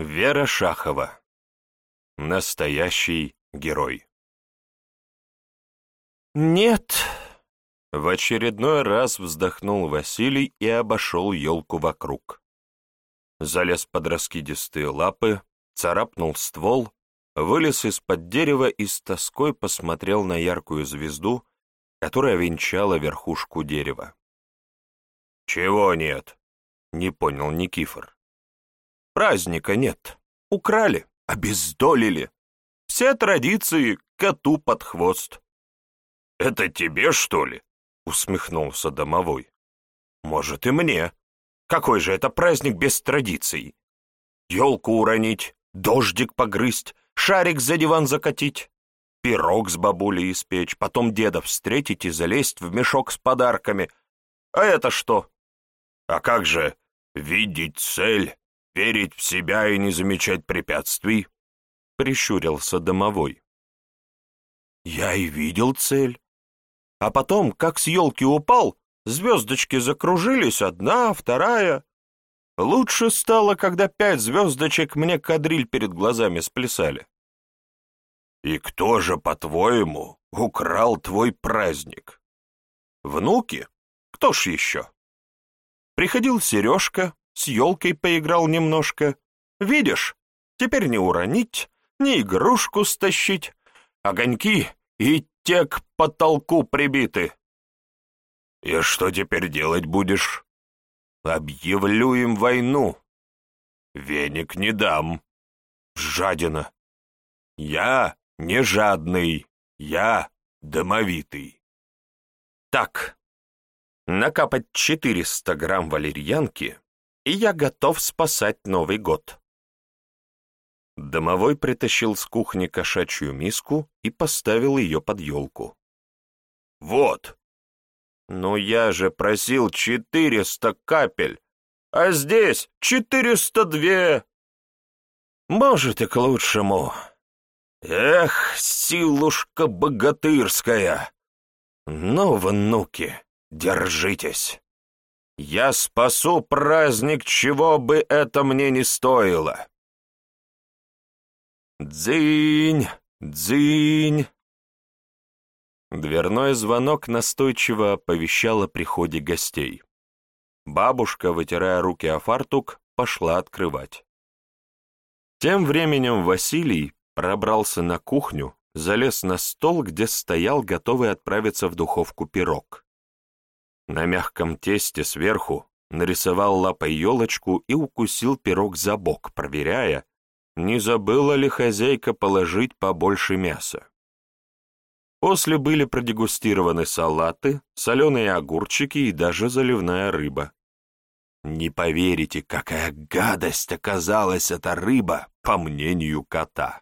Вера Шахова. Настоящий герой. «Нет!» В очередной раз вздохнул Василий и обошел елку вокруг. Залез под раскидистые лапы, царапнул ствол, вылез из-под дерева и с тоской посмотрел на яркую звезду, которая венчала верхушку дерева. «Чего нет?» — не понял Никифор. Праздника нет. Украли, обездолили. Все традиции коту под хвост. «Это тебе, что ли?» — усмехнулся домовой. «Может, и мне. Какой же это праздник без традиций? Елку уронить, дождик погрызть, шарик за диван закатить, пирог с бабулей испечь, потом деда встретить и залезть в мешок с подарками. А это что? А как же видеть цель, верить в себя и не замечать препятствий?» — прищурился домовой. «Я и видел цель. А потом, как с елки упал, звездочки закружились, одна, вторая. Лучше стало, когда пять звездочек мне кадриль перед глазами сплясали». «И кто же, по-твоему, украл твой праздник?» «Внуки? Кто ж еще?» Приходил Сережка, с елкой поиграл немножко. Видишь, теперь не уронить, не игрушку стащить. Огоньки и те к потолку прибиты. И что теперь делать будешь? Объявлю им войну. Веник не дам. Жадина. Я не жадный, я домовитый. Так, накапать 400 грамм валерьянки и я готов спасать Новый год. Домовой притащил с кухни кошачью миску и поставил ее под елку. «Вот!» «Ну я же просил четыреста капель, а здесь четыреста две!» «Может, и к лучшему. Эх, силушка богатырская! Ну, внуки, держитесь!» Я спасу праздник, чего бы это мне ни стоило. Дзынь, дзынь. Дверной звонок настойчиво оповещал о приходе гостей. Бабушка, вытирая руки о фартук, пошла открывать. Тем временем Василий пробрался на кухню, залез на стол, где стоял готовый отправиться в духовку пирог. На мягком тесте сверху нарисовал лапой елочку и укусил пирог за бок, проверяя, не забыла ли хозяйка положить побольше мяса. После были продегустированы салаты, соленые огурчики и даже заливная рыба. Не поверите, какая гадость оказалась эта рыба, по мнению кота.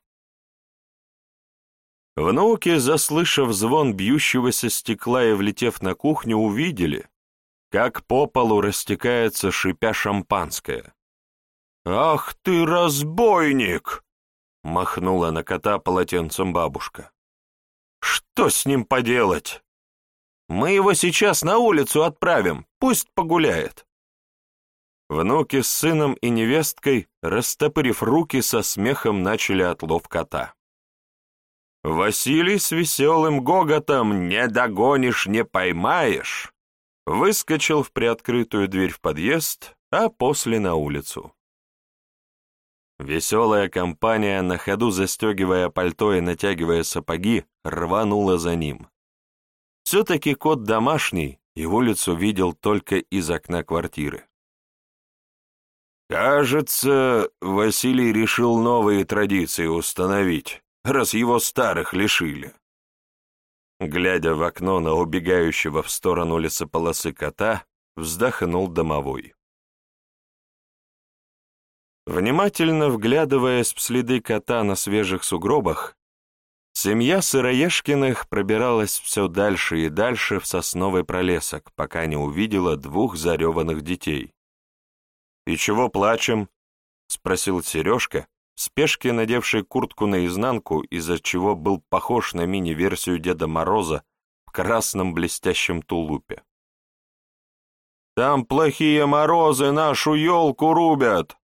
Внуки, заслышав звон бьющегося стекла и влетев на кухню, увидели, как по полу растекается, шипя шампанское. «Ах ты, разбойник!» — махнула на кота полотенцем бабушка. «Что с ним поделать? Мы его сейчас на улицу отправим, пусть погуляет». Внуки с сыном и невесткой, растопырив руки, со смехом начали отлов кота. Василий с веселым гоготом «Не догонишь, не поймаешь!» выскочил в приоткрытую дверь в подъезд, а после на улицу. Веселая компания, на ходу застегивая пальто и натягивая сапоги, рванула за ним. Все-таки кот домашний и улицу видел только из окна квартиры. Кажется, Василий решил новые традиции установить раз его старых лишили. Глядя в окно на убегающего в сторону лесополосы кота, вздохнул домовой. Внимательно вглядываясь в следы кота на свежих сугробах, семья Сыроежкиных пробиралась все дальше и дальше в сосновый пролесок, пока не увидела двух зареванных детей. «И чего плачем?» — спросил Сережка, спешке надевший куртку наизнанку, из-за чего был похож на мини-версию Деда Мороза в красном блестящем тулупе. «Там плохие морозы нашу елку рубят!»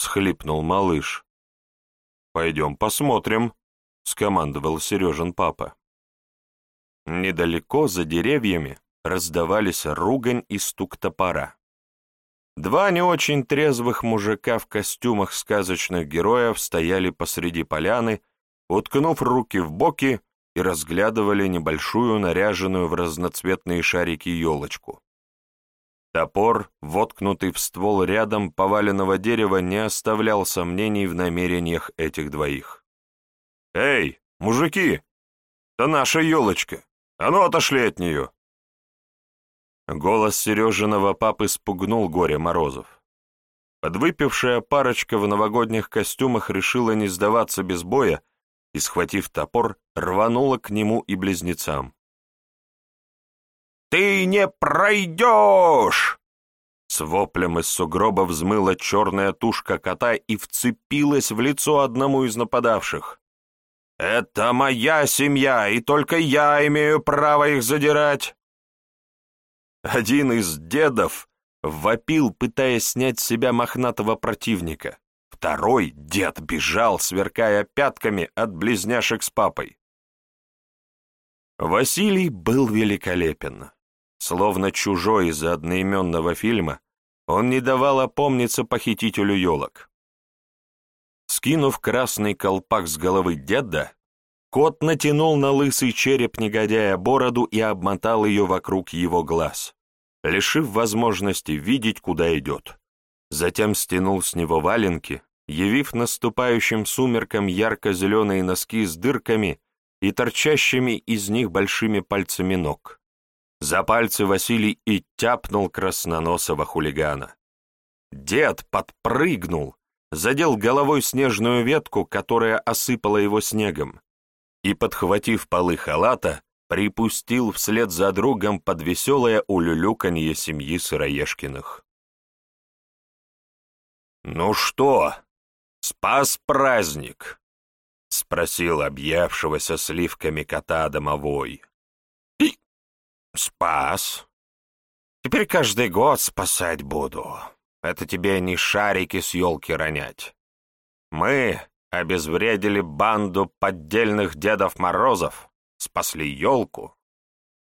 схлипнул малыш. «Пойдем посмотрим», — скомандовал Сережин папа. Недалеко, за деревьями, раздавались ругань и стук топора. Два не очень трезвых мужика в костюмах сказочных героев стояли посреди поляны, уткнув руки в боки и разглядывали небольшую наряженную в разноцветные шарики елочку. Топор, воткнутый в ствол рядом поваленного дерева, не оставлял сомнений в намерениях этих двоих. «Эй, мужики! Это наша елочка! А ну отошли от нее!» Голос Сережиного папы спугнул горе Морозов. Подвыпившая парочка в новогодних костюмах решила не сдаваться без боя и, схватив топор, рванула к нему и близнецам. «Ты не пройдешь!» С воплем из сугроба взмыла черная тушка кота и вцепилась в лицо одному из нападавших. «Это моя семья, и только я имею право их задирать!» Один из дедов вопил, пытаясь снять с себя мохнатого противника. Второй дед бежал, сверкая пятками от близняшек с папой. Василий был великолепен. Словно чужой из-за одноименного фильма, он не давал опомниться похитителю елок. Скинув красный колпак с головы деда, кот натянул на лысый череп негодяя бороду и обмотал ее вокруг его глаз, лишив возможности видеть, куда идет. Затем стянул с него валенки, явив наступающим сумеркам ярко-зеленые носки с дырками и торчащими из них большими пальцами ног. За пальцы Василий и тяпнул красноносого хулигана. Дед подпрыгнул, задел головой снежную ветку, которая осыпала его снегом, и, подхватив полы халата, припустил вслед за другом под веселое улюлюканье семьи Сыроежкиных. «Ну что, спас праздник?» — спросил объявшегося сливками кота домовой. «И спас. Теперь каждый год спасать буду. Это тебе не шарики с елки ронять. Мы обезвредили банду поддельных Дедов Морозов, спасли елку,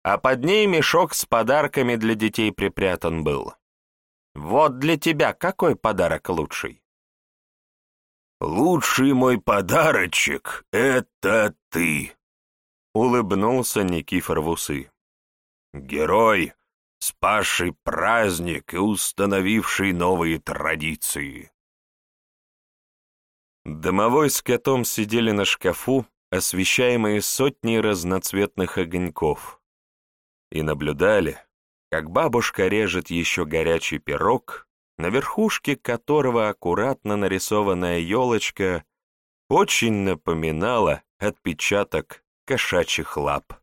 а под ней мешок с подарками для детей припрятан был. Вот для тебя какой подарок лучший? «Лучший мой подарочек — это ты!» — улыбнулся Никифор в усы. «Герой, спасший праздник и установивший новые традиции!» Домовой с котом сидели на шкафу, освещаемые сотней разноцветных огоньков, и наблюдали, как бабушка режет еще горячий пирог, на верхушке которого аккуратно нарисованная елочка очень напоминала отпечаток кошачьих лап.